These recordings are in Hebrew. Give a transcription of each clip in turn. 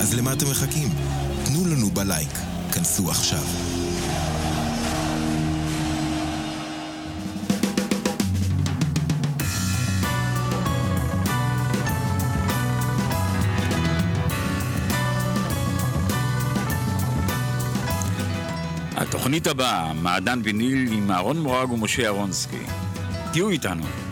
אז למה אתם מחכים? תנו לנו בלייק. כנסו עכשיו. התוכנית הבאה, מעדן ויניל עם אהרון מורג ומשה אהרונסקי. תהיו איתנו.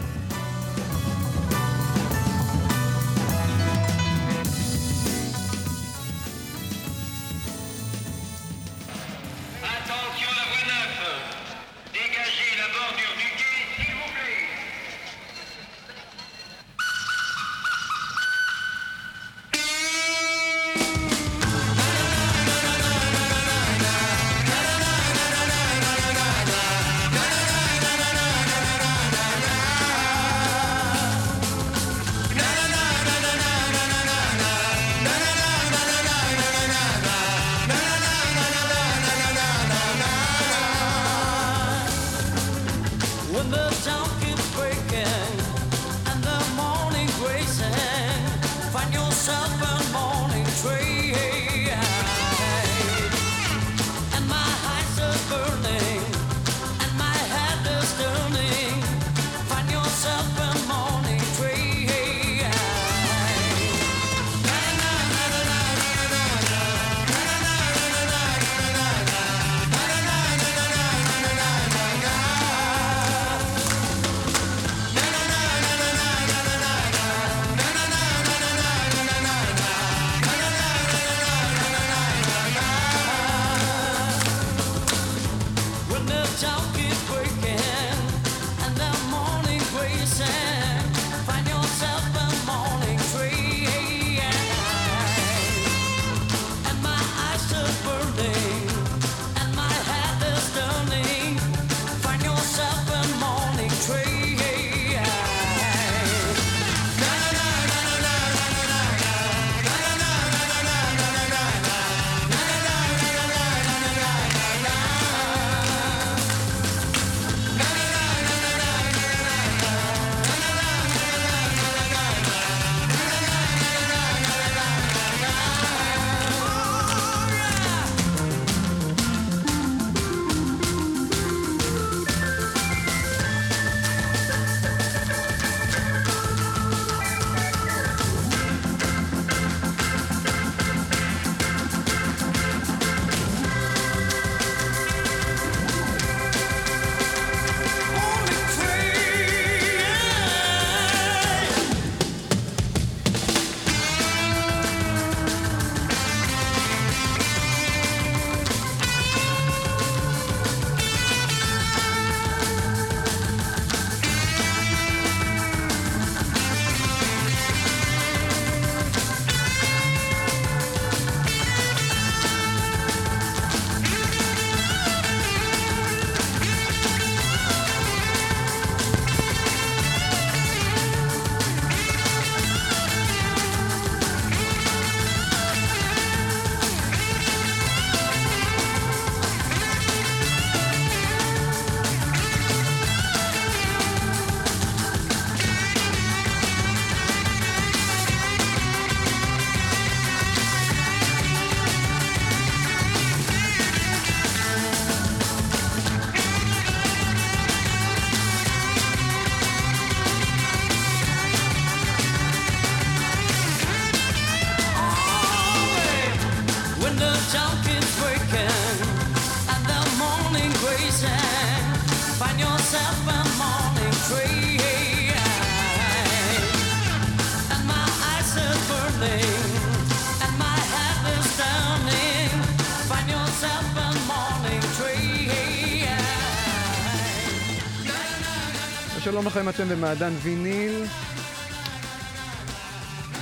אתם במעדן ויניל,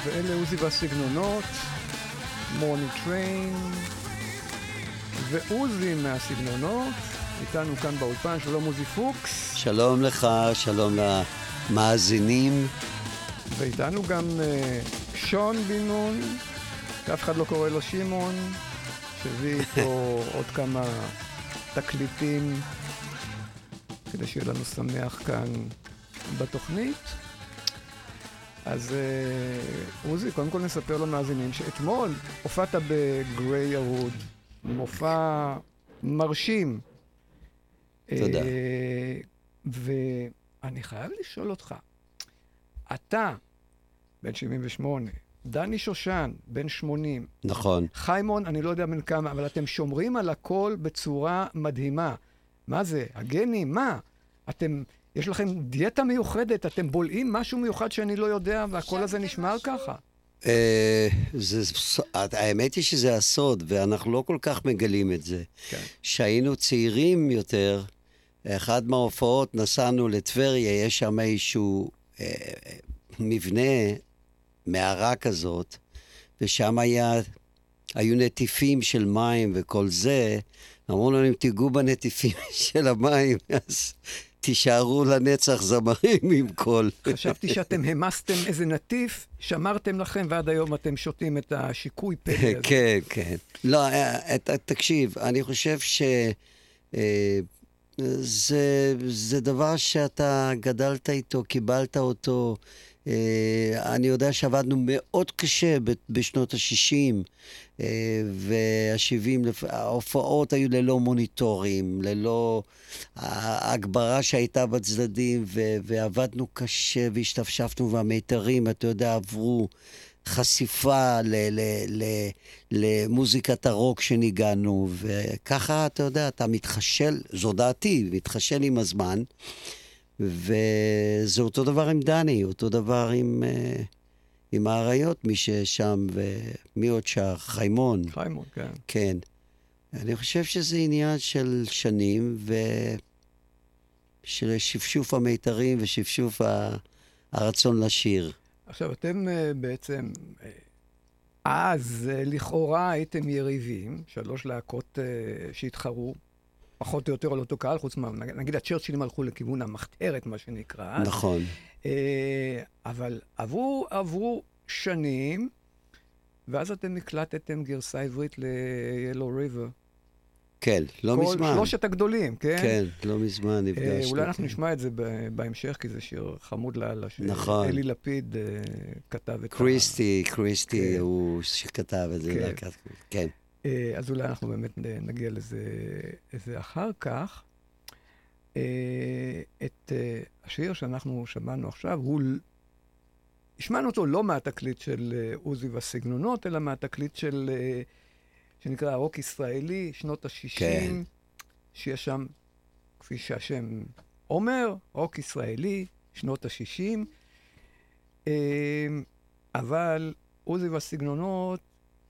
ואלה עוזי והסגנונות. Morning Train, ועוזי מהסגנונות, איתנו כאן באולפן, שלום עוזי פוקס, שלום לך, שלום למאזינים. ואיתנו גם אה, שון בן נון, שאף אחד לא קורא לו שמעון, שהביא איתו עוד כמה תקליטים כדי שיהיה לנו שמח כאן בתוכנית. אז אה, עוזי, קודם כל נספר למאזינים שאתמול הופעת בגריי ירוד, מופע מרשים. תודה. אה, ואני חייב לשאול אותך, אתה, בן 78, דני שושן, בן 80, נכון. חיימון, אני לא יודע בן כמה, אבל אתם שומרים על הכל בצורה מדהימה. מה זה? הגנים? מה? אתם, יש לכם דיאטה מיוחדת, אתם בולעים משהו מיוחד שאני לא יודע, והכל הזה נשמר ככה. אה, זה, האמת היא שזה הסוד, ואנחנו לא כל כך מגלים את זה. כן. כשהיינו צעירים יותר, אחד מההופעות נסענו לטבריה, יש שם איזשהו אה, מבנה, מערה כזאת, ושם היה, היו נטיפים של מים וכל זה. אמרו לנו, אם תיגעו בנטיפים של המים, אז תישארו לנצח זמרים עם קול. חשבתי שאתם המסתם איזה נטיף, שמרתם לכם, ועד היום אתם שותים את השיקוי פלא הזה. כן, כן. לא, אה, את- תקשיב, אני חושב ש... אה, זה, זה דבר שאתה גדלת איתו, קיבלת אותו. אה, אני יודע שעבדנו מאוד קשה בשנות ה-60 וה-70, ההופעות היו ללא מוניטורים, ללא ההגברה שהייתה בצדדים, ועבדנו קשה והשתפשפנו, והמיתרים, אתה יודע, עברו חשיפה למוזיקת הרוק שניגענו, וככה, אתה יודע, אתה מתחשל, זו דעתי, מתחשל עם הזמן, וזה אותו דבר עם דני, אותו דבר עם, אה, עם האריות, מי ששם, ומי עוד שר? חיימון. חיימון, כן. כן. אני חושב שזה עניין של שנים, ו... של שפשוף המיתרים ושפשוף ה... הרצון לשיר. עכשיו, אתם אה, בעצם, אה, אז אה, לכאורה הייתם יריבים, שלוש להקות שהתחרו, פחות או יותר על אותו קהל, חוץ מה... נגיד- הצ'רצ'ילים הלכו לכיוון המחתרת, מה שנקרא. נכון. אה, אבל עברו, עברו שנים, ואז אתם הקלטתם גרסה עברית ל-Yellow River. כן, לא כל מזמן. שלושת הגדולים, כן? כן, לא מזמן אה, נפגשנו. אולי אנחנו כן. נשמע את זה בהמשך, כי זה שיר חמוד לאללה. נכון. שאלי לפיד אה, כתב את ה... קריסטי, קריסטי כן. הוא שכתב את זה. כן. להקת- כן. אה, אז אולי אנחנו באמת נגיע לזה, לזה אחר כך. אה, את אה, השיר שאנחנו שמענו עכשיו, הוא... השמענו אותו לא מהתקליט של עוזי והסגנונות, אלא מהתקליט של, שנקרא רוק ישראלי, שנות ה-60, כן. שיש שם, כפי שהשם אומר, רוק ישראלי, שנות ה-60. אה, אבל עוזי והסגנונות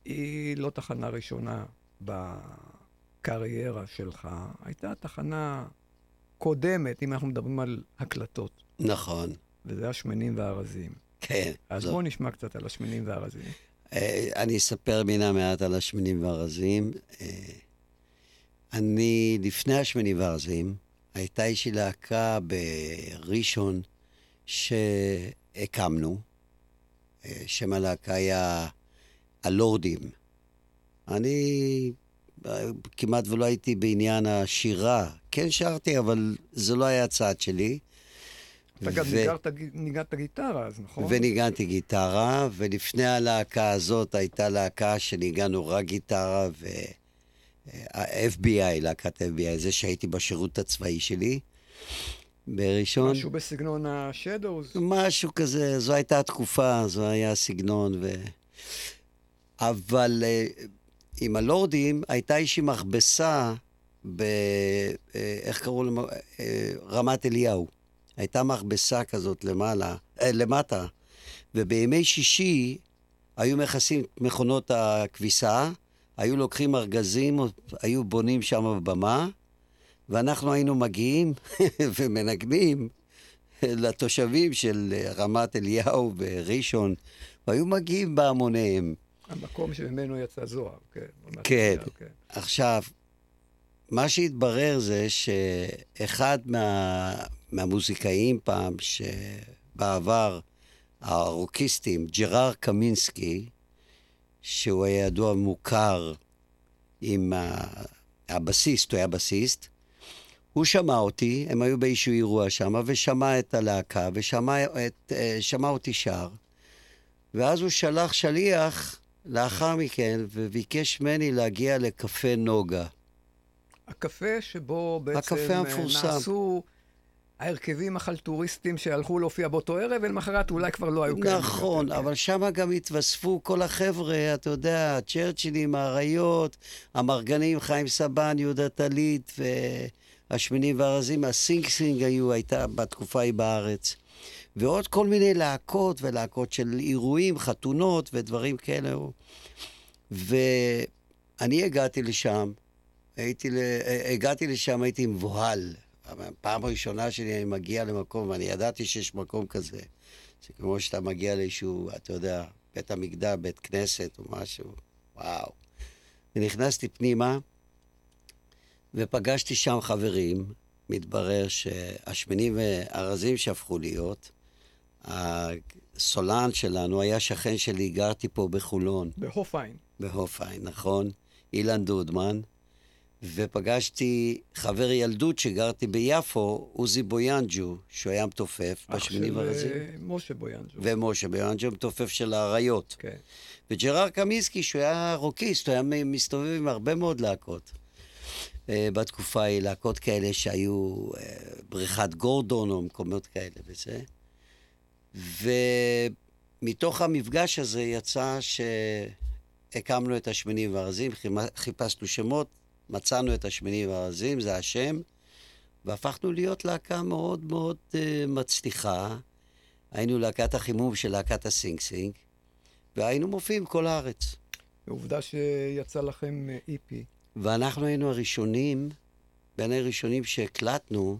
היא לא תחנה ראשונה בקריירה שלך, הייתה תחנה קודמת, אם אנחנו מדברים על הקלטות, נכון, וזה השמנים והרזים. כן. אז זו- בואו נשמע קצת על השמנים והרזים. אה, אני אספר מילה מעט על השמנים והרזים. אה, אני, לפני השמנים והרזים, הייתה איזושהי להקה בראשון שהקמנו. אה, שם הלהקה היה הלורדים. אני אה, כמעט ולא הייתי בעניין השירה. כן שרתי, אבל זה לא היה הצעד שלי. אתה גם ו- ניגנת גיטרה אז, נכון? וניגנתי גיטרה, ולפני הלהקה הזאת הייתה להקה שניגענו רק גיטרה, וה-FBI, להקת FBI, זה שהייתי בשירות הצבאי שלי, בראשון. משהו בסגנון השדוז. משהו כזה, זו הייתה התקופה, זו היה הסגנון. ו... אבל אה, עם הלורדים הייתה איזושהי מכבסה ב... אה, איך קראו למה? אה, רמת אליהו. הייתה מכבסה כזאת למעלה, למטה, ובימי שישי היו מכסים את מכונות הכביסה, היו לוקחים ארגזים, היו בונים שם במה, ואנחנו היינו מגיעים ומנגנים לתושבים של רמת אליהו וראשון, והיו מגיעים בהמוניהם. המקום שממנו יצא זוהר, כן. כן. כן. עכשיו, מה שהתברר זה שאחד מה, מהמוזיקאים פעם, שבעבר, הרוקיסטים, ג'רר קמינסקי, שהוא היה ידוע ומוכר עם הבסיסט, הוא היה בסיסט, הוא שמע אותי, הם היו באיזשהו אירוע שם, ושמע את הלהקה, ושמע את, אה, שמע אותי שר, ואז הוא שלח שליח לאחר מכן, וביקש ממני להגיע לקפה נוגה. הקפה שבו בעצם הקפה אה. נעשו ההרכבים החלטוריסטים שהלכו להופיע באותו ערב, ולמחרת אולי כבר לא היו כאלה. נכון, אבל שם גם התווספו כל החבר'ה, אתה יודע, הצ'רצ'ילים, האריות, המרגנים, חיים סבן, יהודה טלית והשמנים והרזים, הסינג סינג היו, הייתה בתקופה ההיא בארץ. ועוד כל מיני להקות ולהקות של אירועים, חתונות ודברים כאלה. ואני הגעתי לשם, הייתי, ל... הגעתי לשם, הייתי מבוהל. הפעם הראשונה שלי אני מגיע למקום, ואני ידעתי שיש מקום כזה. זה כמו שאתה מגיע לאיזשהו, אתה יודע, בית המקדש, בית כנסת או משהו, וואו. ונכנסתי פנימה, ופגשתי שם חברים. מתברר שהשמנים והרזים שהפכו להיות, הסולן שלנו היה שכן שלי, גרתי פה בחולון. בהופיים. בהופעין, נכון? אילן דודמן, ופגשתי חבר ילדות שגרתי ביפו, עוזי בויאנג'ו, שהוא היה מתופף אח בשמינים של הרזים, אה, משה בויאנג'ו. ומשה בויאנג'ו מתופף של האריות. כן. וג'רר קמינסקי, שהוא היה רוקיסט, הוא היה מסתובב עם הרבה מאוד להקות. אה, בתקופה ההיא, להקות כאלה שהיו אה, בריכת גורדון או מקומות כאלה וזה. ומתוך המפגש הזה יצא שהקמנו את השמנים והרזים, חיפשנו שמות, מצאנו את השמנים והרזים, זה השם, והפכנו להיות להקה מאוד מאוד אה, מצליחה. היינו להקת החימום של להקת הסינג סינג, והיינו מופיעים כל הארץ. ועובדה שיצא לכם אה, EP. ואנחנו היינו הראשונים, בין הראשונים שהקלטנו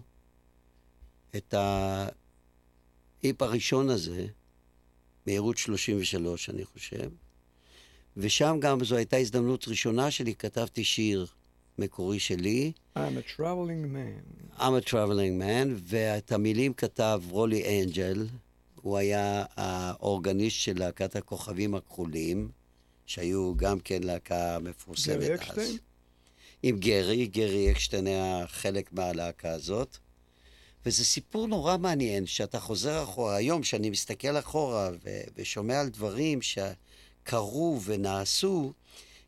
את האיפ הראשון הזה, מהירות 33, אני חושב. ושם גם זו הייתה הזדמנות ראשונה שלי, כתבתי שיר מקורי שלי, I'm a traveling man. I'm a traveling man, ואת המילים כתב רולי אנג'ל, הוא היה האורגניסט של להקת הכוכבים הכחולים, שהיו גם כן להקה מפורסמת גרי אז. אקשטיין? עם גרי, גרי אקשטיין היה חלק מהלהקה הזאת. וזה סיפור נורא מעניין, שאתה חוזר אחורה, היום, שאני מסתכל אחורה ו- ושומע על דברים שקרו ונעשו,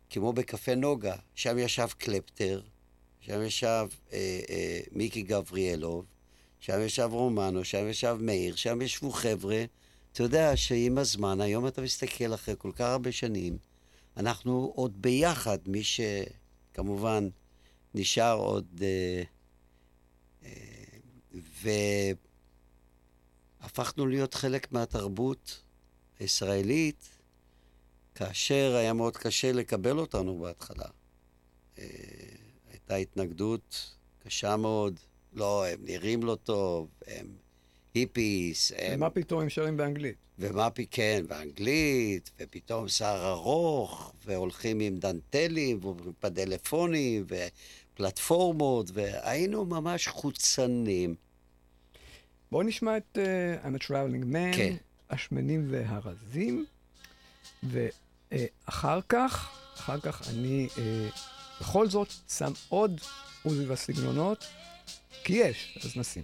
כמו בקפה נוגה, שם ישב קלפטר, שם ישב אה, אה, מיקי גבריאלוב, שם ישב רומנו, שם ישב מאיר, שם ישבו חבר'ה. אתה יודע שעם הזמן, היום אתה מסתכל אחרי כל כך הרבה שנים, אנחנו עוד ביחד, מי שכמובן נשאר עוד... אה, אה, והפכנו להיות חלק מהתרבות הישראלית, כאשר היה מאוד קשה לקבל אותנו בהתחלה. אה, הייתה התנגדות קשה מאוד, לא, הם נראים לא טוב, הם היפיס, הם... ומה פתאום הם שרים באנגלית? ומה פי כן, באנגלית, ופתאום שיער ארוך, והולכים עם דנטלים, ופדלפונים, ופלטפורמות, והיינו ממש חוצנים. בואו נשמע את uh, I'm a traveling man, כן. השמנים והרזים, ואחר כך, אחר כך אני uh, בכל זאת שם עוד עוזי והסגנונות, כי יש, אז נשים.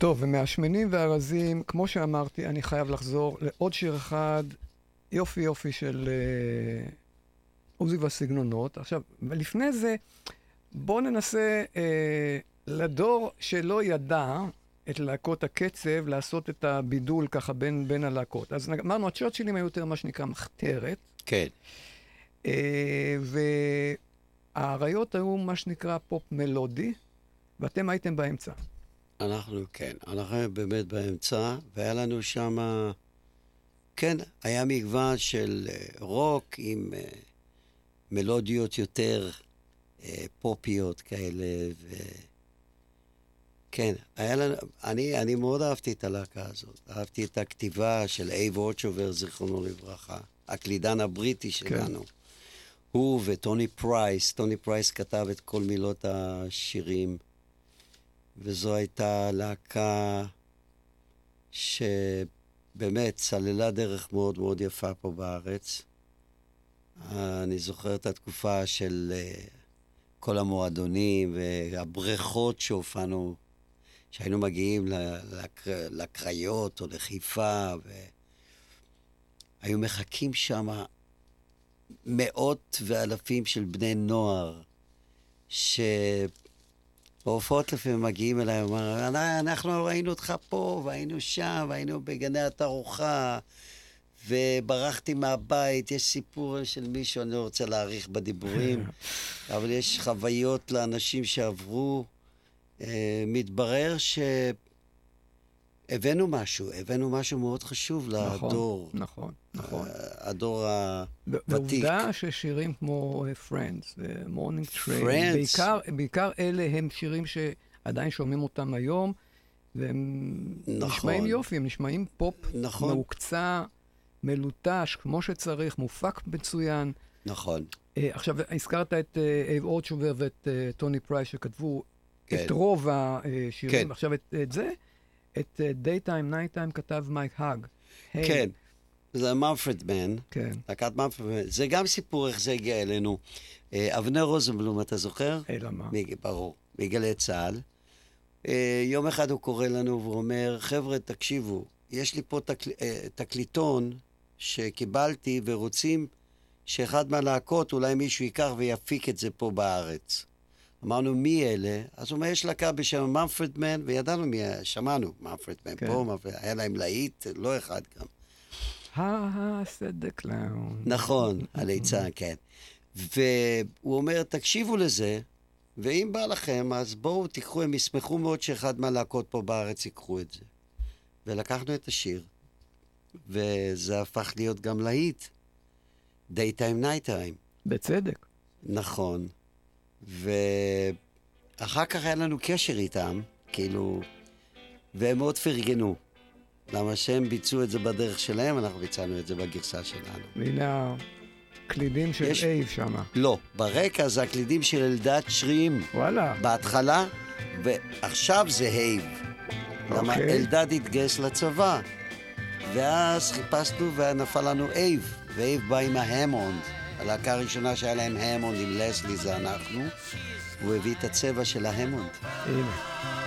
טוב, ומהשמנים והרזים, כמו שאמרתי, אני חייב לחזור לעוד שיר אחד, יופי יופי של אה, עוזי והסגנונות. עכשיו, לפני זה, בואו ננסה אה, לדור שלא ידע את להקות הקצב, לעשות את הבידול ככה בין, בין הלהקות. אז אמרנו, הצ'רצ'ילים היו יותר מה שנקרא מחתרת, כן. אה, והאריות היו מה שנקרא פופ מלודי, ואתם הייתם באמצע. אנחנו, כן, אנחנו באמת באמצע, והיה לנו שם, כן, היה מגוון של אה, רוק עם אה, מלודיות יותר אה, פופיות כאלה, ו... כן, היה לנו, אני, אני מאוד אהבתי את הלהקה הזאת. אהבתי את הכתיבה של אייב אורצ'ובר, זיכרונו לברכה, הקלידן הבריטי שלנו. הוא וטוני פרייס, טוני פרייס כתב את כל מילות השירים. וזו הייתה להקה שבאמת סללה דרך מאוד מאוד יפה פה בארץ. אני זוכר את התקופה של אה, כל המועדונים והבריכות שהופענו, שהיינו מגיעים לקריות או לחיפה, והיו מחכים שם מאות ואלפים של בני נוער, ש... בהופעות לפעמים מגיעים אליי, אומרים, אנחנו ראינו אותך פה, והיינו שם, והיינו בגני התערוכה, וברחתי מהבית. יש סיפור של מישהו, אני לא רוצה להאריך בדיבורים, אבל יש חוויות לאנשים שעברו. אה, מתברר שהבאנו משהו, הבאנו משהו מאוד חשוב לדור. נכון, נכון. אה, הדור ה... ו- ותיק. ועובדה ששירים כמו אה, Friends, Morning Train, Friends. בעיקר, בעיקר אלה הם שירים שעדיין שומעים אותם היום, והם נכון. נשמעים יופי, הם נשמעים פופ נכון. מהוקצע, מלוטש, כמו שצריך, מופק מצוין. נכון. אה, עכשיו, הזכרת את אה, אייב אורצ'ובר ואת אה, טוני פרייס שכתבו כן. את רוב השירים. כן. עכשיו, את, את זה, את uh, Daytime, Nighttime כתב מייק האג. כן. זה ממפרד מן. כן. להקת ממפרד, זה גם סיפור איך זה הגיע אלינו. אה, אבנר רוזנבלום, אתה זוכר? אלא מה? ברור, מגלי צה"ל. אה, יום אחד הוא קורא לנו ואומר, חבר'ה, תקשיבו, יש לי פה תקל... אה, תקליטון שקיבלתי ורוצים שאחד מהלהקות, אולי מישהו ייקח ויפיק את זה פה בארץ. אמרנו, מי אלה? אז הוא אומר, יש להקה בשם ממפרד מן, וידענו מי, היה, שמענו, ממפרד מן כן. פה, ממפרד, היה להם להיט, לא אחד גם. the clown. נכון, הליצן, כן. והוא אומר, תקשיבו לזה, ואם בא לכם, אז בואו תיקחו, הם ישמחו מאוד שאחד מהלהקות פה בארץ ייקחו את זה. ולקחנו את השיר, וזה הפך להיות גם להיט. Daytime Nighttime, בצדק. נכון. ואחר כך היה לנו קשר איתם, כאילו, והם מאוד פרגנו. למה שהם ביצעו את זה בדרך שלהם, אנחנו ביצענו את זה בגרסה שלנו. והנה הקלידים של יש- אייב שמה. לא, ברקע זה הקלידים של אלדד שרים וואלה. בהתחלה, ועכשיו זה. למה אוקיי. אלדד התגייס לצבא, ואז חיפשנו ונפל לנו אייב, ואייב בא עם ההמונד. הלהקה הראשונה שהיה להם המונד עם לסלי זה אנחנו, הוא הביא את הצבע של ההמונד. הנה.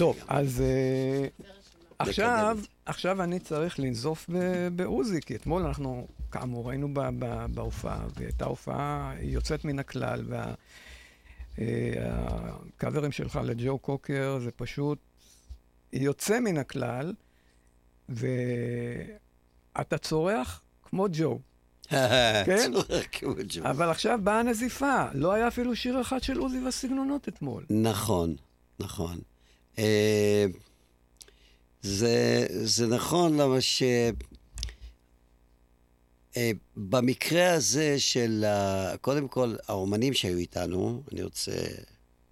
טוב, אז אה, עכשיו. עכשיו אני צריך לנזוף בעוזי, כי אתמול אנחנו, כאמור, היינו בהופעה, והייתה הופעה יוצאת מן הכלל, והקאברים שלך לג'ו קוקר זה פשוט יוצא מן הכלל, ואתה צורח כמו ג'ו. כן? צורך כמו ג'ו. אבל עכשיו באה הנזיפה, לא היה אפילו שיר אחד של עוזי והסגנונות אתמול. נכון, נכון. אה, זה, זה נכון, למה ש... אה, במקרה הזה של, ה- קודם כל, האומנים שהיו איתנו, אני רוצה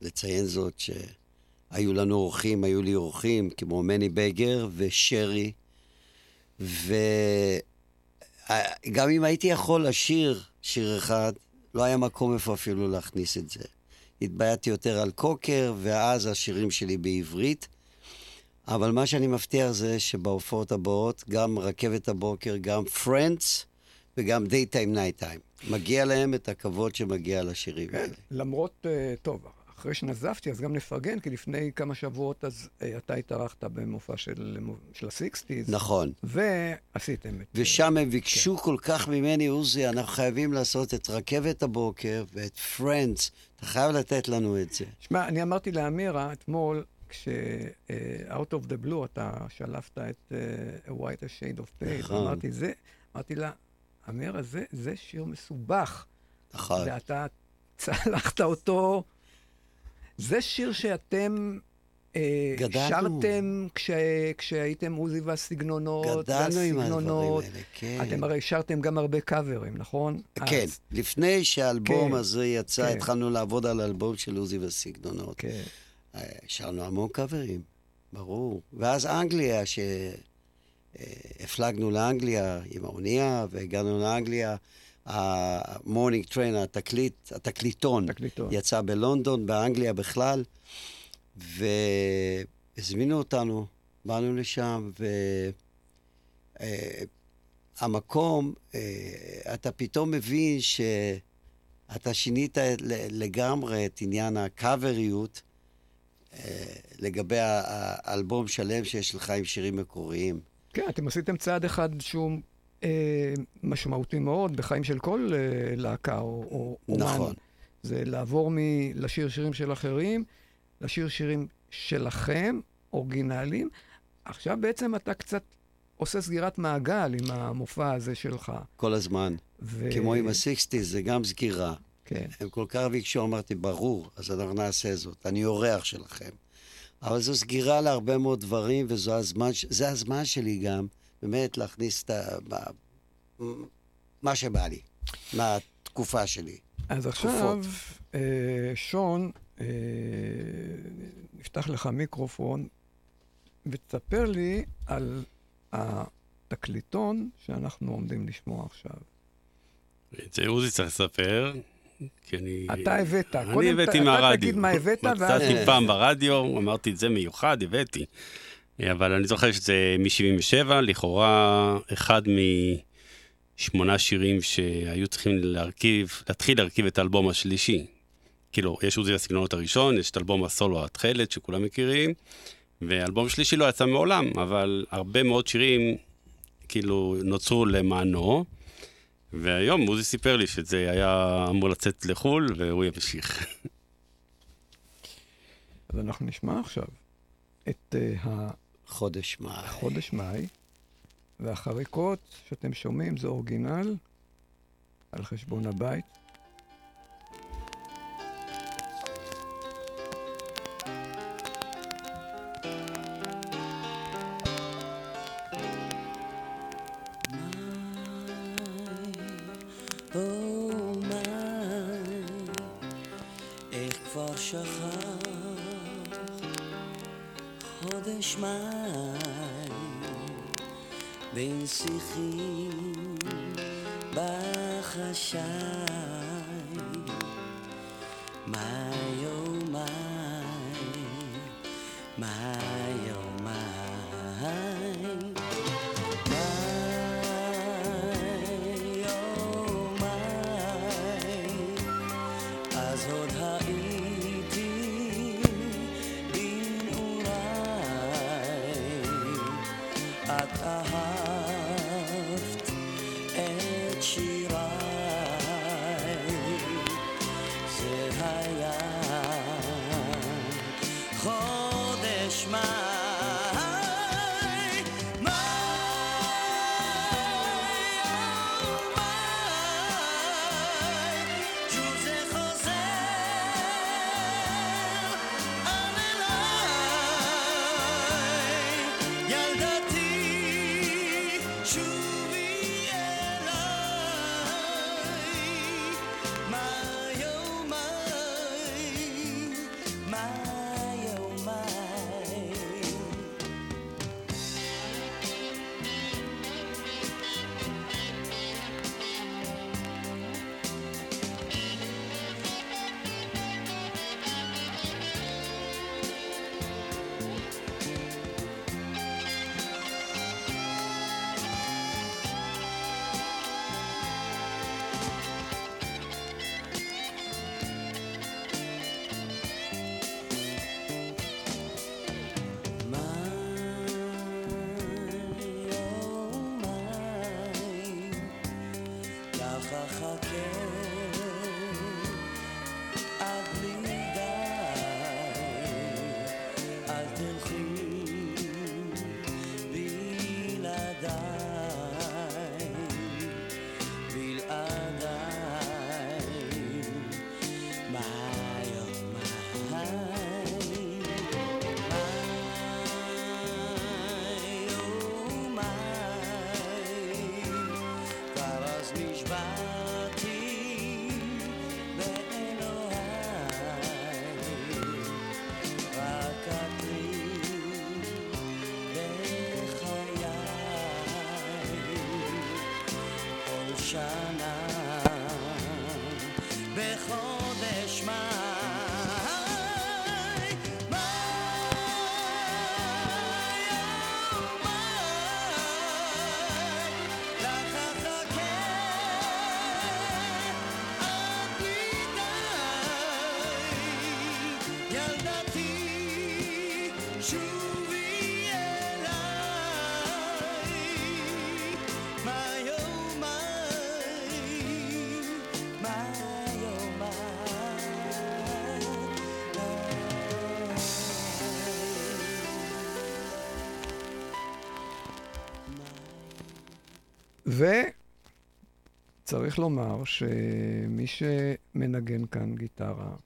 לציין זאת שהיו לנו אורחים, היו לי אורחים כמו מני בגר ושרי, וגם אם הייתי יכול לשיר שיר אחד, לא היה מקום איפה אפילו להכניס את זה. התבייתתי יותר על קוקר, ואז השירים שלי בעברית. אבל מה שאני מבטיח זה שבהופעות הבאות, גם רכבת הבוקר, גם Friends וגם Daytime Nighttime. מגיע להם את הכבוד שמגיע לשירים האלה. למרות, אה, טוב, אחרי שנזפתי, אז גם נפרגן, כי לפני כמה שבועות אז אה, אתה התארחת במופע של, של הסיקסטיז. נכון. ועשיתם את... ושם הם ביקשו כל כך ממני, עוזי, אנחנו חייבים לעשות את רכבת הבוקר ואת Friends. אתה חייב לתת לנו את זה. שמע, אני אמרתי לאמירה אתמול, כש- אה, Out of the Blue אתה שלפת את אה, A White Shade of Pale. נכון. אמרתי, זה, אמרתי לה, אמירה, זה, זה שיר מסובך. נכון. ואתה צלחת אותו. זה שיר שאתם אה, גדלנו. שרתם כש, כשהייתם עוזי והסגנונות. גדלנו עם הדברים. האלה, כן. אתם הרי שרתם גם הרבה קאברים, נכון? כן, אז, לפני שהאלבום כן, הזה יצא, כן. התחלנו לעבוד על האלבום של עוזי והסגנונות. כן. אה, שרנו המון קאברים, ברור. ואז אנגליה, שהפלגנו לאנגליה עם האונייה, והגענו לאנגליה, ה Morning Train, התקליט, התקליטון, תקליטון. יצא בלונדון, באנגליה בכלל, והזמינו אותנו, באנו לשם, והמקום, אתה פתאום מבין שאתה שינית לגמרי את עניין הקאבריות. אה, לגבי האלבום שלם שיש לך עם שירים מקוריים. כן, אתם עשיתם צעד אחד שהוא אה, משמעותי מאוד בחיים של כל אה, להקה או, או אומן. נכון. זה לעבור מלשיר שירים של אחרים, לשיר שירים שלכם, אורגינליים. עכשיו בעצם אתה קצת עושה סגירת מעגל עם המופע הזה שלך. כל הזמן. ו... כמו עם הסיקסטיז, זה גם סגירה. כן. הם כל כך ביקשו, אמרתי, ברור, אז אנחנו נעשה זאת. אני אורח שלכם. אבל זו סגירה להרבה מאוד דברים, וזה הזמן, הזמן שלי גם, באמת, להכניס את ה... מה- מה שבא לי, מהתקופה שלי. אז עכשיו, אה, שון, אה, נפתח לך מיקרופון, ותספר לי על התקליטון שאנחנו עומדים לשמוע עכשיו. את זה עוזי צריך לספר, כי אני... אתה הבאת. אני הבאתי ת- אתה מהרדיו. תגיד מה הבאת, ואז... מצאתי פעם ברדיו, אמרתי, זה מיוחד, הבאתי. אבל אני זוכר שזה מ-77, לכאורה אחד משמונה שירים שהיו צריכים להרכיב, להתחיל להרכיב את האלבום השלישי. כאילו, יש עוזי הסגנונות הראשון, יש את אלבום הסולו התכלת שכולם מכירים, ואלבום שלישי לא יצא מעולם, אבל הרבה מאוד שירים כאילו נוצרו למענו. והיום עוזי סיפר לי שזה היה אמור לצאת לחו"ל, והוא ימשיך. אז אנחנו נשמע עכשיו את אה, חודש מאי. החודש מאי, והחריקות שאתם שומעים זה אורגינל על חשבון הבית. וצריך לומר שמי שמנגן כאן גיטרה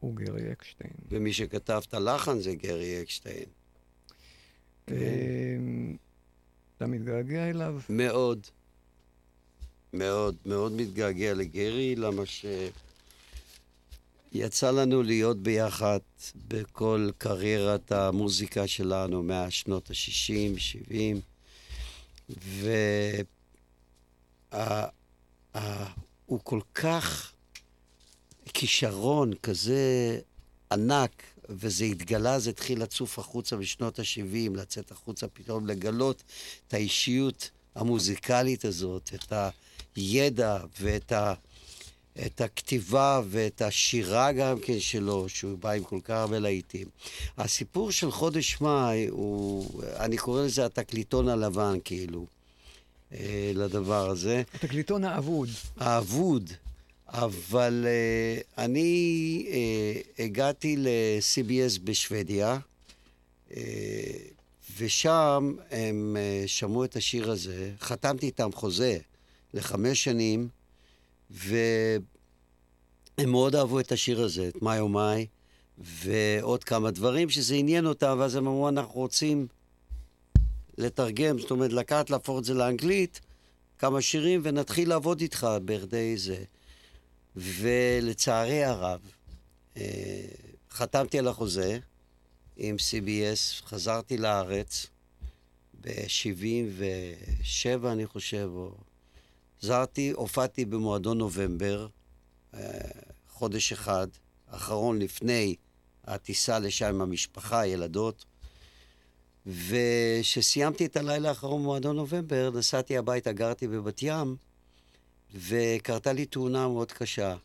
הוא גרי אקשטיין. ומי שכתב את הלחן זה גרי אקשטיין. אמ, אתה מתגעגע אליו? מאוד. מאוד, מאוד מתגעגע לגרי, למה ש... יצא לנו להיות ביחד בכל קריירת המוזיקה שלנו מהשנות ה-60, 70, והוא כל כך כישרון כזה ענק, וזה התגלה, זה התחיל לצוף החוצה בשנות ה-70, לצאת החוצה פתאום, לגלות את האישיות המוזיקלית הזאת, את הידע ואת ה... את הכתיבה ואת השירה גם כן שלו, שהוא בא עם כל כך הרבה להיטים. הסיפור של חודש מאי הוא, אני קורא לזה התקליטון הלבן, כאילו, אה, לדבר הזה. התקליטון האבוד. האבוד, אבל uh, אני uh, הגעתי ל-CBS בשוודיה, uh, ושם הם uh, שמעו את השיר הזה, חתמתי איתם חוזה לחמש שנים, והם מאוד אהבו את השיר הזה, את מאי ומאי, ועוד כמה דברים שזה עניין אותם, ואז הם אמרו, אנחנו רוצים לתרגם, זאת אומרת, לקחת, להפוך את זה לאנגלית, כמה שירים, ונתחיל לעבוד איתך בכדי זה. ולצערי הרב, אה, חתמתי על החוזה עם CBS, חזרתי לארץ ב-77, אני חושב, או... חזרתי, הופעתי במועדון נובמבר, אה, חודש אחד, האחרון לפני הטיסה לשם עם המשפחה, ילדות. וכשסיימתי את הלילה האחרון במועדון נובמבר, נסעתי הביתה, גרתי בבת ים, וקרתה לי תאונה מאוד קשה.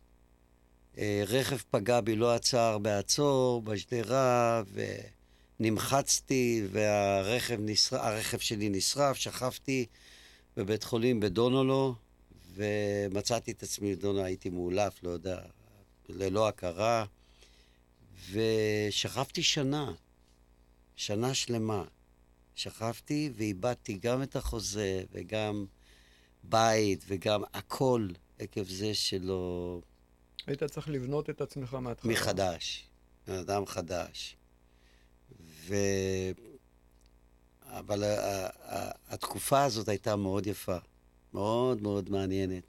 אה, רכב פגע בי, לא עצר בעצור, בשדרה, נמחצתי והרכב הרכב שלי נשרף, שכבתי בבית חולים בדונולו, ומצאתי את עצמי בדונולו, הייתי מאולף, לא יודע, ללא הכרה, ושכבתי שנה, שנה שלמה. שכבתי ואיבדתי גם את החוזה וגם בית וגם הכל עקב זה שלא... היית צריך לבנות את עצמך מההתחלה. מחדש. בן אדם חדש. ו... אבל התקופה הזאת הייתה מאוד יפה, מאוד מאוד מעניינת,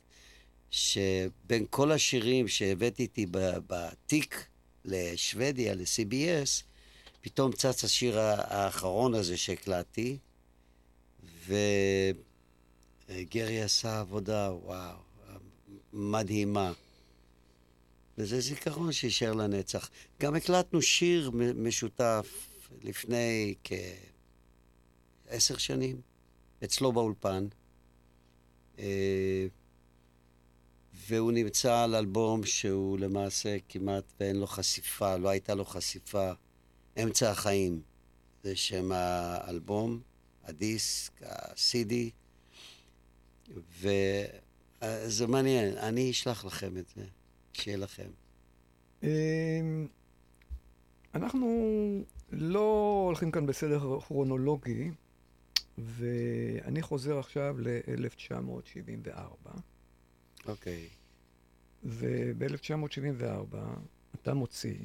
שבין כל השירים שהבאתי איתי בתיק לשוודיה, ל-CBS, פתאום צץ השיר האחרון הזה שהקלטתי, וגרי עשה עבודה, וואו, מדהימה. וזה זיכרון שישאר לנצח. גם הקלטנו שיר משותף לפני כעשר שנים, אצלו באולפן. אה, והוא נמצא על אלבום שהוא למעשה כמעט ואין לו חשיפה, לא הייתה לו חשיפה, אמצע החיים. זה שם האלבום, הדיסק, ה-CD, וזה מעניין, אני אשלח לכם את זה, שיהיה לכם. אמ, אנחנו לא הולכים כאן בסדר כרונולוגי, ואני חוזר עכשיו ל-1974, אוקיי. וב-1974 אתה מוציא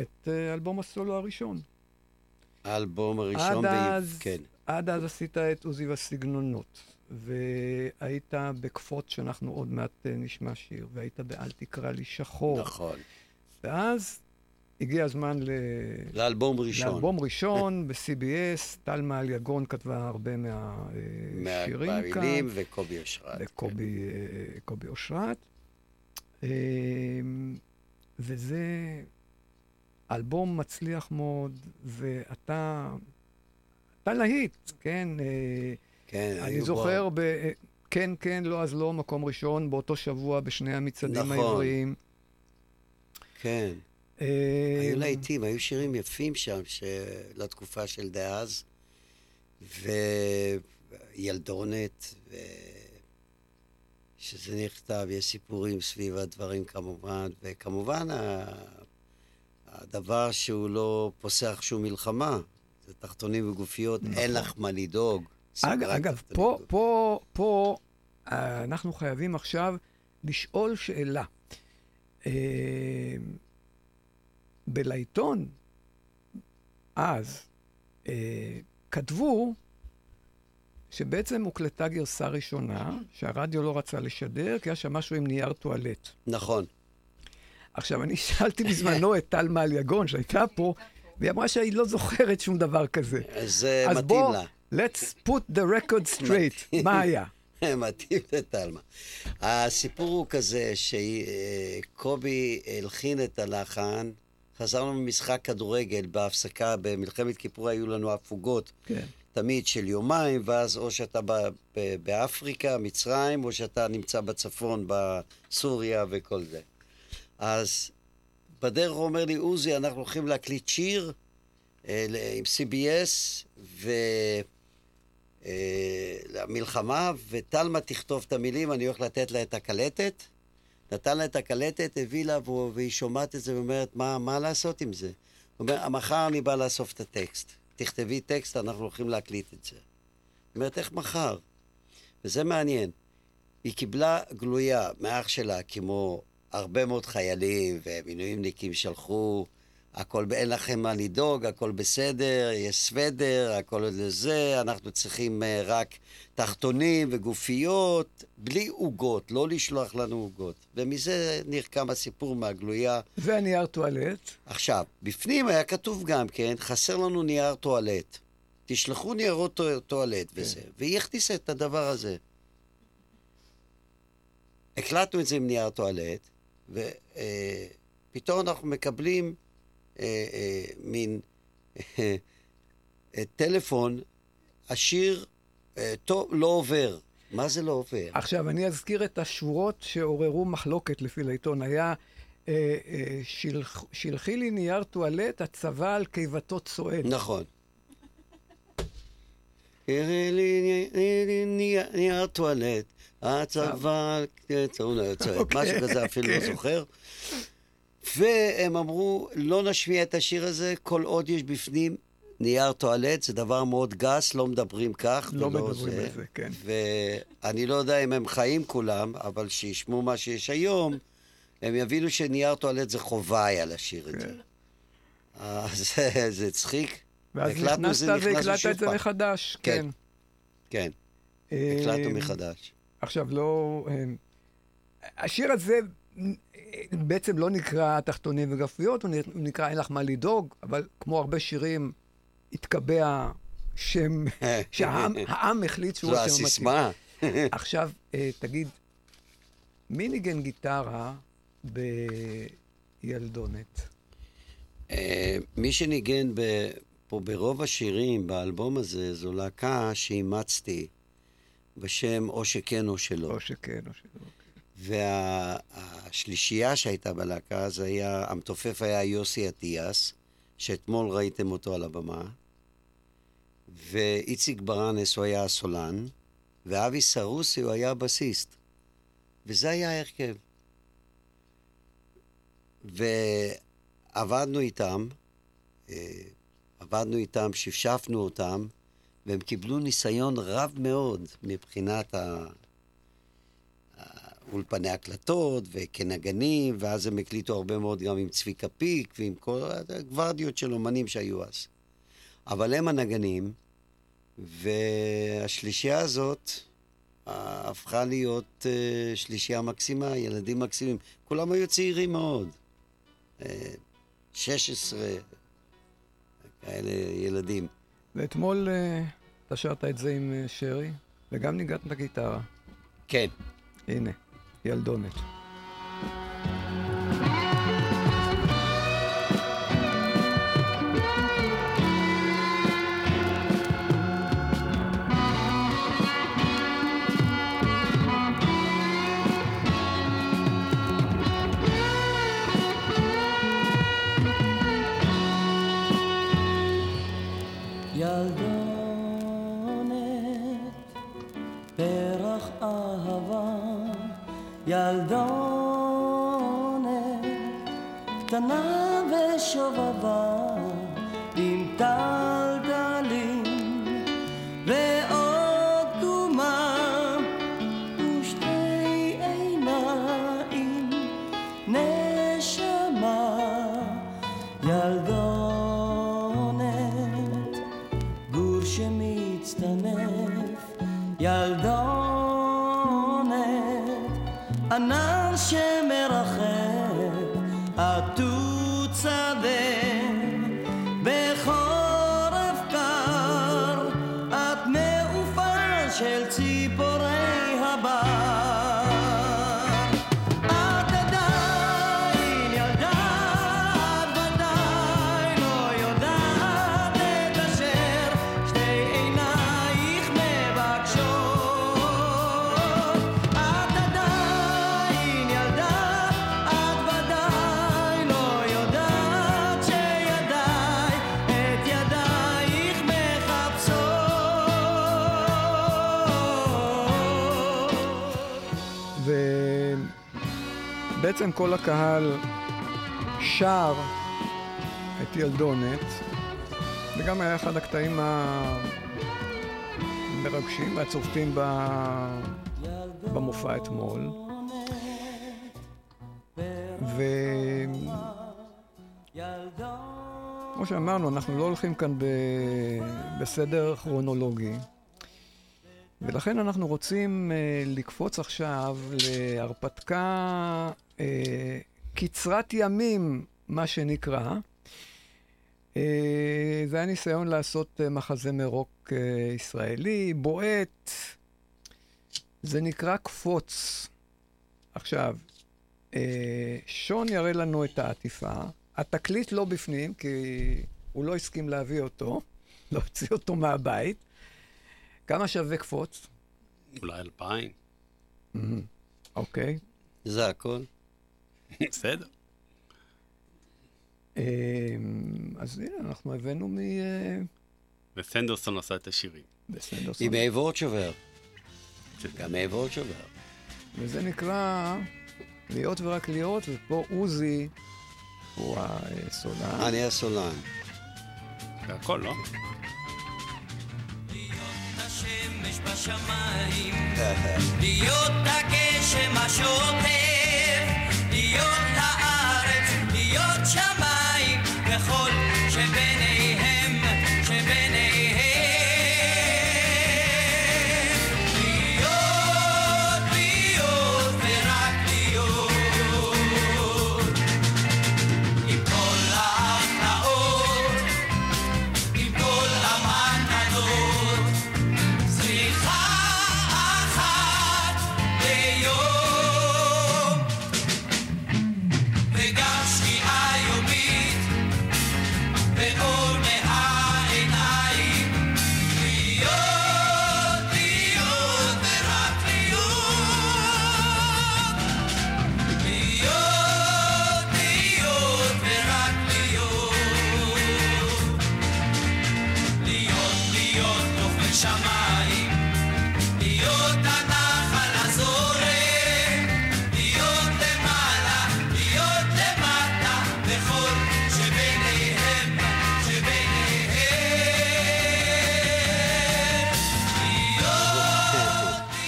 את אה, אלבום הסולו הראשון. האלבום הראשון, עד אז, כן. עד אז עשית את עוזי והסגנונות, והיית בכפות שאנחנו עוד מעט אה, נשמע שיר, והיית ב"אל תקרא לי שחור". נכון. ואז הגיע הזמן ל... לאלבום ראשון. לאלבום ראשון ב-CBS, טלמה אליגון כתבה הרבה מהשירים כאן, מהמילים וקובי אושרת. וקובי אה, קובי אושרת. אה, וזה אלבום מצליח מאוד, ואתה, אתה להיט, כן? אה, כן, אני היו בו- זוכר ב... אה, כן, כן, לא, אז לא, מקום ראשון, באותו שבוע בשני המצעדים נכון. העבריים. כן. אה, היו להיטים, היו שירים יפים שם. לתקופה של דאז, וילדונת, ו... שזה נכתב, יש סיפורים סביב הדברים כמובן, וכמובן ה... הדבר שהוא לא פוסח שום מלחמה, זה תחתונים וגופיות, אין לך מה לדאוג. אג, אגב, פה. פה, פה אה, אנחנו חייבים עכשיו לשאול שאלה. אה, בלעיתון, אז, אה, כתבו שבעצם הוקלטה גרסה ראשונה, שהרדיו לא רצה לשדר, כי היה שם משהו עם נייר טואלט. נכון. עכשיו, אני שאלתי בזמנו את טל מעליגון, שהייתה פה, והיא אמרה שהיא לא זוכרת שום דבר כזה. זה אז מתאים בוא, לה. let's put the record straight. מה היה? מתאים לטלמה. הסיפור הוא כזה שקובי הלחין את הלחן, חזרנו ממשחק כדורגל בהפסקה, במלחמת כיפור היו לנו הפוגות. כן. תמיד של יומיים, ואז או שאתה ב- ב- באפריקה, מצרים, או שאתה נמצא בצפון, בסוריה וכל זה. אז בדרך הוא אומר לי, עוזי, אנחנו הולכים להקליט שיר אה, עם CBS, ו... אה, וטלמה תכתוב את המילים, אני הולך לתת לה את הקלטת. נתן לה את הקלטת, הביא לה, והיא שומעת את זה ואומרת, מה, מה לעשות עם זה? הוא אומר, מחר אני בא לאסוף את הטקסט. תכתבי טקסט, אנחנו הולכים להקליט את זה. היא אומרת, איך מחר? וזה מעניין. היא קיבלה גלויה מאח שלה, כמו הרבה מאוד חיילים ומילואימניקים שלחו, הכל, אין לכם מה לדאוג, הכל בסדר, יש סוודר, הכל לזה, אנחנו צריכים אה, רק תחתונים וגופיות, בלי עוגות, לא לשלוח לנו עוגות. ומזה נרקם הסיפור מהגלויה. והנייר טואלט. עכשיו, בפנים היה כתוב גם כן, חסר לנו נייר טואלט. תשלחו ניירות טו- טואלט וזה. והיא הכניסה את הדבר הזה. הקלטנו את זה עם נייר טואלט, ופתאום אנחנו מקבלים אה, אה, מין אה, טלפון, השיר טוב, לא עובר. מה זה לא עובר? עכשיו, אני אזכיר את השורות שעוררו מחלוקת לפי לעיתון. היה שלח- שלחי לי נייר טואלט, הצבא על קיבתו צועד. נכון. נייר טואלט, הצבא, צועד, משהו כזה, אפילו לא כן. זוכר. והם אמרו, לא נשמיע את השיר הזה כל עוד יש בפנים נייר טואלט, זה דבר מאוד גס, לא מדברים כך. לא מדברים על זה, כן. ואני לא יודע אם הם חיים כולם, אבל שישמעו מה שיש היום, הם יבינו שנייר טואלט זה חובה היה לשיר את זה. אז זה- זה הצחיק. ואז נכנסת והקלטת את זה. מחדש. כן. כן. כן, אה, הקלטנו מחדש. עכשיו, לא... השיר הזה בעצם לא נקרא תחתונים וגפריות, הוא נקרא אין לך מה לדאוג, אבל כמו הרבה שירים, התקבע שם שהעם העם החליט שהוא זו השם המתאים. הסיסמה. עכשיו, אה, תגיד, מי ניגן גיטרה בילדונת? אה, מי שניגן ב- פה ברוב השירים באלבום הזה, זו להקה שאימצתי בשם או שכן או שלא. או שכן או שלא. והשלישייה שהייתה בלהקה, זה היה, המתופף היה יוסי אטיאס, שאתמול ראיתם אותו על הבמה, ואיציק ברנס הוא היה הסולן, ואבי סרוסי הוא היה הבסיסט. וזה היה ההרכב. ועבדנו איתם, אה, עבדנו איתם, שפשפנו אותם, והם קיבלו ניסיון רב מאוד מבחינת ה... אולפני הקלטות וכנגנים, ואז הם הקליטו הרבה מאוד גם עם צביקה פיק ועם כל הגוורדיות של אומנים שהיו אז. אבל הם הנגנים, והשלישייה הזאת אה, הפכה להיות אה, שלישייה מקסימה, ילדים מקסימים. כולם היו צעירים מאוד. אה, 16 כאלה ילדים. ואתמול אה, אתה שרת את זה עם אה, שרי, וגם ניגנת את הגיטרה. כן. הנה. ילדונת, ילדונת, קטנה ושובבה, עם טלטלים ועוד דומה, ושתי עיניים, נשמה, ילדונת. 些 ובעצם כל הקהל שר את ילדונת, וגם היה אחד הקטעים המרגשים והצופים ב- במופע אתמול. וכמו שאמרנו, אנחנו לא הולכים כאן ב... בסדר כרונולוגי, ולכן אנחנו רוצים אה, לקפוץ עכשיו להרפתקה אה, קצרת ימים, מה שנקרא. אה, זה היה ניסיון לעשות אה, מחזמר רוק אה, ישראלי, בועט. זה נקרא קפוץ. עכשיו, שון יראה לנו את העטיפה. התקליט לא בפנים, כי הוא לא הסכים להביא אותו, לא הוציא אותו מהבית. כמה שווה קפוץ? אולי אלפיים. אוקיי. זה הכל. בסדר. אה, אז הנה, אנחנו הבאנו מ... אה, וסנדרסון עשה את השירים. בסנדרסון. עם אייב אורצ'ובר. גם אייב אורצ'ובר. וזה נקרא להיות ורק להיות, ופה עוזי הוא הסולן. אני הסולן. זה הכל, לא? השמש בשמיים, להיות הגשם השוטף, להיות הארץ, להיות שמיים, וכל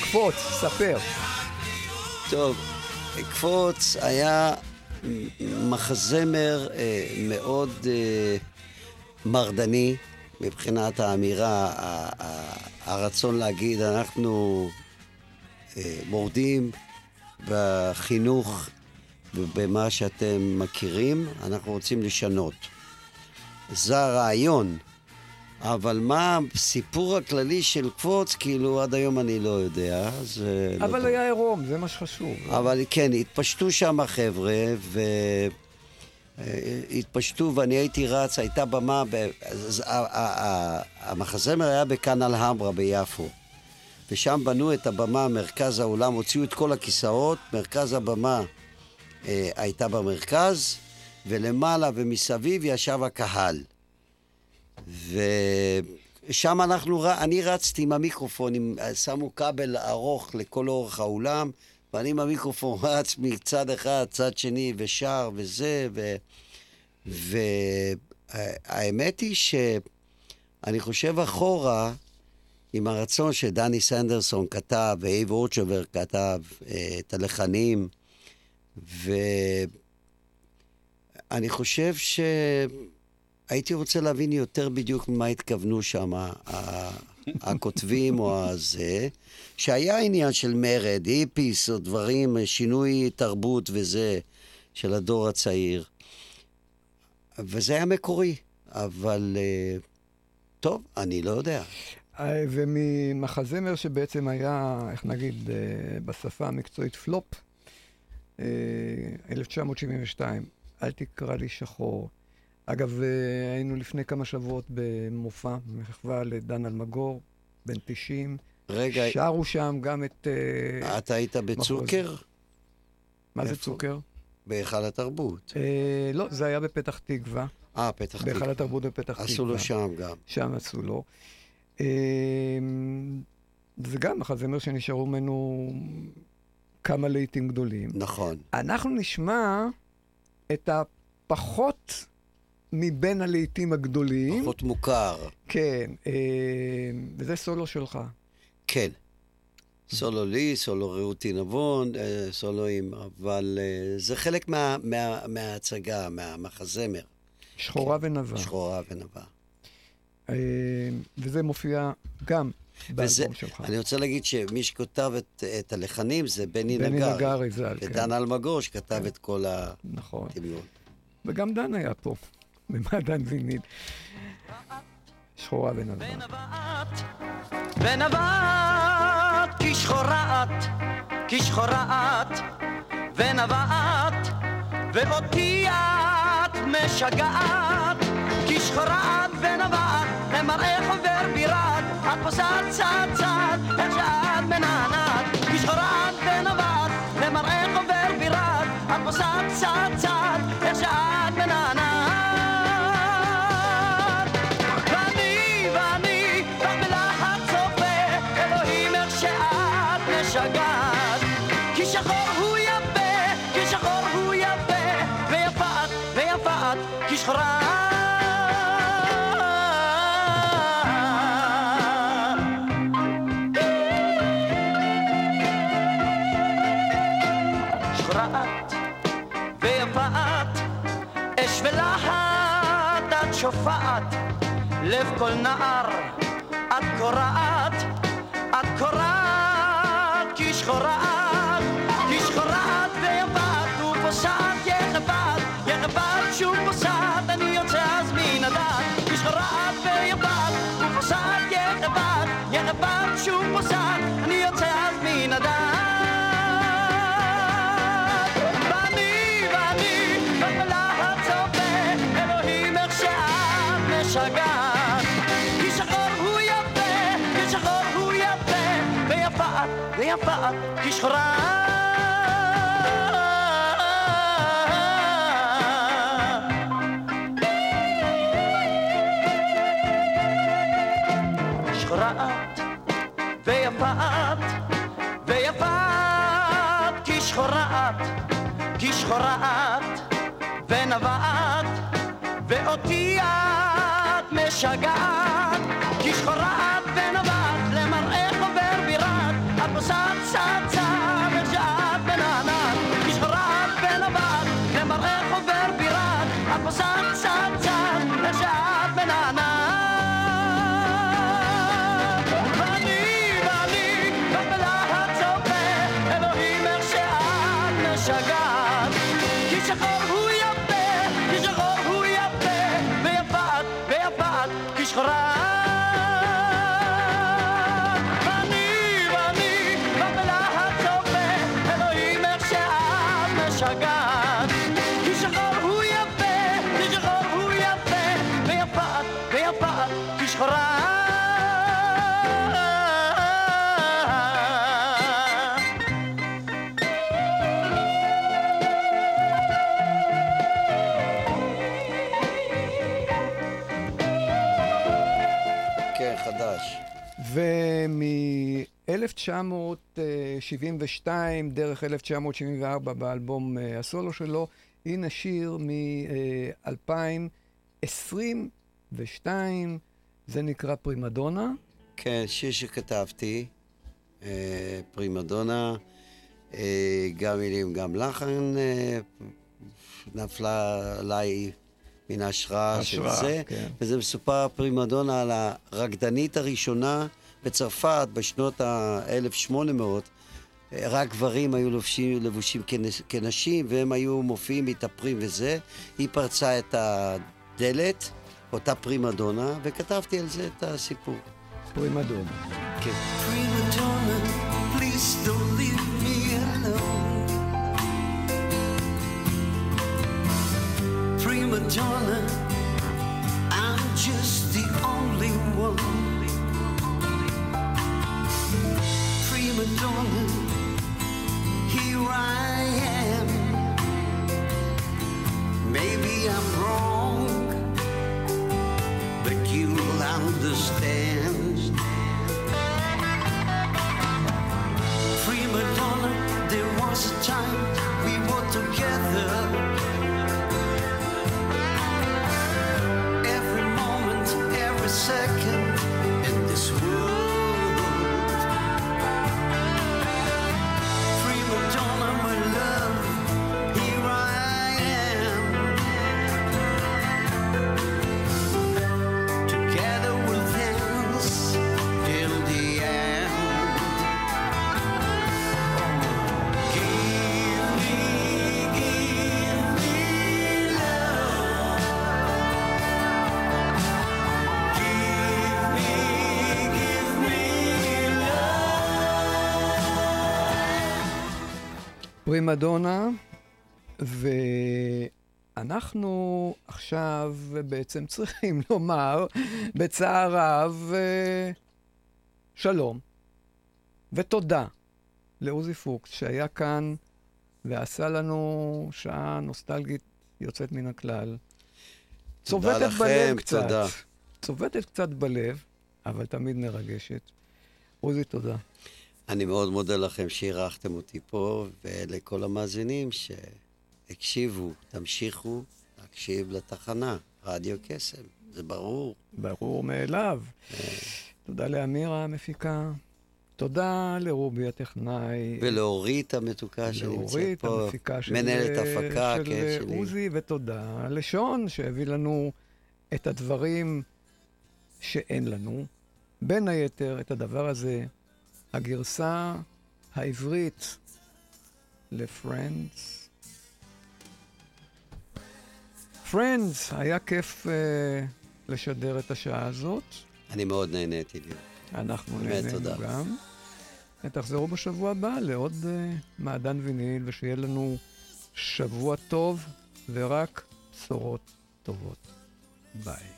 קפוץ, ספר. טוב, קפוץ היה מחזמר אה, מאוד אה, מרדני מבחינת האמירה, ה- ה- הרצון להגיד, אנחנו אה, מורדים בחינוך ובמה שאתם מכירים, אנחנו רוצים לשנות. זה הרעיון. אבל מה הסיפור הכללי של קפוץ, כאילו עד היום אני לא יודע, זה... לא אבל טוב. היה עירום, זה מה שחשוב. אבל כן, התפשטו שם החבר'ה, והתפשטו, ואני הייתי רץ, הייתה במה, ב... המחזמר היה בכאן אלהמרה ביפו. ושם בנו את הבמה, מרכז האולם, הוציאו את כל הכיסאות, מרכז הבמה אה, הייתה במרכז, ולמעלה ומסביב ישב הקהל. ושם אנחנו, אני רצתי עם המיקרופון, עם, שמו כבל ארוך לכל אורך האולם, ואני עם המיקרופון רץ מצד אחד, צד שני, ושר וזה, ו... והאמת היא שאני חושב אחורה, עם הרצון שדני סנדרסון כתב, ואייב אורצ'ובר כתב אה, את הלחנים, ואני חושב ש... הייתי רוצה להבין יותר בדיוק מה התכוונו שם הכותבים או הזה, שהיה עניין של מרד, היפיס או דברים, שינוי תרבות וזה, של הדור הצעיר. וזה היה מקורי, אבל אה, טוב, אני לא יודע. אה, וממחזמר שבעצם היה, איך נגיד, אה, בשפה המקצועית פלופ, אה, 1972, אל תקרא לי שחור. אגב, אה, היינו לפני כמה שבועות במופע, מחווה לדן אלמגור, בן 90. רגע, שרו שם גם את... אה, אתה היית בצוקר? מה זה? צוקר? בהיכל התרבות. אה, לא, זה היה בפתח תקווה, אה, פתח בהיכל תקווה. התרבות בפתח תקווה. עשו לו שם גם. שם עשו לו. אה, זה גם מחזמר שנשארו ממנו כמה להיטים גדולים. נכון. אנחנו נשמע את הפחות מבין הלהיטים הגדולים. פחות מוכר. כן, אה, וזה סולו שלך. כן. סולו לי, סולו רעותי נבון, אה, סולואים, אבל אה, זה חלק מה, מה, מההצגה, מהמחזמר, שחורה ונבה. שחורה ונבה. אה, וזה מופיע גם וזה, באלבום שלך. אני רוצה להגיד שמי שכותב את, את הלחנים זה בני בני נגרי. נגרי ז"ל, כן. ודן אלמגור שכתב את כל נכון. התמלול. וגם דן היה פה, במעדן ויניל. שחורה ונבה. ונבעת כשחורה את, כשחורה את, ונבעת, ואותי את משגעת, כשחורה את ונבעת, למראך עובר בירת, את פוסעת צעד, משגעת כי שחור הוא יפה, כי שחור הוא יפה ויפה את, ויפה את, כי שחורה. שופעת, לב כל נער שוב פוסעת, אני יוצא אז מן הדעת. כי שחור הוא יפה, הוא יפה, ויפה את, כי. שחורה שחורה את, ונבעת, ואותי את משגעת, ומ-1972 דרך 1974 באלבום אה, הסולו שלו, הנה שיר מ-2022, זה נקרא פרימדונה. כן, שיר שכתבתי, אה, פרימדונה, אה, גם מילים, גם לחן, אה, נפלה עליי מן ההשראה של זה, כן. וזה מסופר פרימדונה על הרקדנית הראשונה בצרפת בשנות ה-1800. רק גברים היו לבושים, לבושים כנש, כנשים, והם היו מופיעים, מתאפרים וזה. היא פרצה את הדלת, אותה פרימדונה, וכתבתי על זה את הסיפור. פרימדונה. כן. Prima donna, please don't leave me alone. Prima donna, I'm just the only one. Prima donna, here I am. Maybe I'm wrong, but you'll understand. Love. פרימדונה, ואנחנו עכשיו בעצם צריכים לומר בצער רב אה, שלום ותודה לעוזי פוקס שהיה כאן ועשה לנו שעה נוסטלגית יוצאת מן הכלל. צובטת לכם, בלב קצת. תודה. צובטת קצת בלב, אבל תמיד מרגשת. עוזי, תודה. אני מאוד מודה לכם שאירחתם אותי פה, ולכל המאזינים שהקשיבו, תמשיכו להקשיב לתחנה, רדיו קסם, זה ברור. ברור מאליו. תודה לאמירה המפיקה. תודה לרובי הטכנאי. ולאורית המתוקה שנמצאת לאורית פה, המפיקה של, מנהלת הפקה, של כן, שלי. עוזי, ותודה לשון שהביא לנו את הדברים שאין לנו. בין היתר, את הדבר הזה, הגרסה העברית לפרנדס. פרנדס, היה כיף uh, לשדר את השעה הזאת. אני מאוד נהניתי להיות. אנחנו נהנינו. גם. תחזרו בשבוע הבא לעוד uh, מעדן ויניל, ושיהיה לנו שבוע טוב ורק בשורות טובות. ביי.